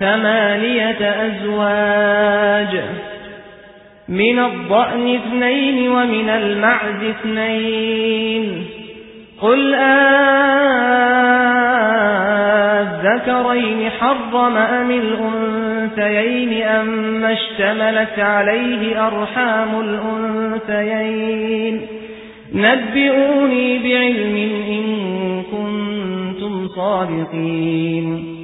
ثمانية أزواج من الضأن اثنين ومن المعز اثنين قل آذكرين حرم أم الأنثيين أم اشتملت عليه أرحام الأنثيين نبئوني بعلم إن كنتم صادقين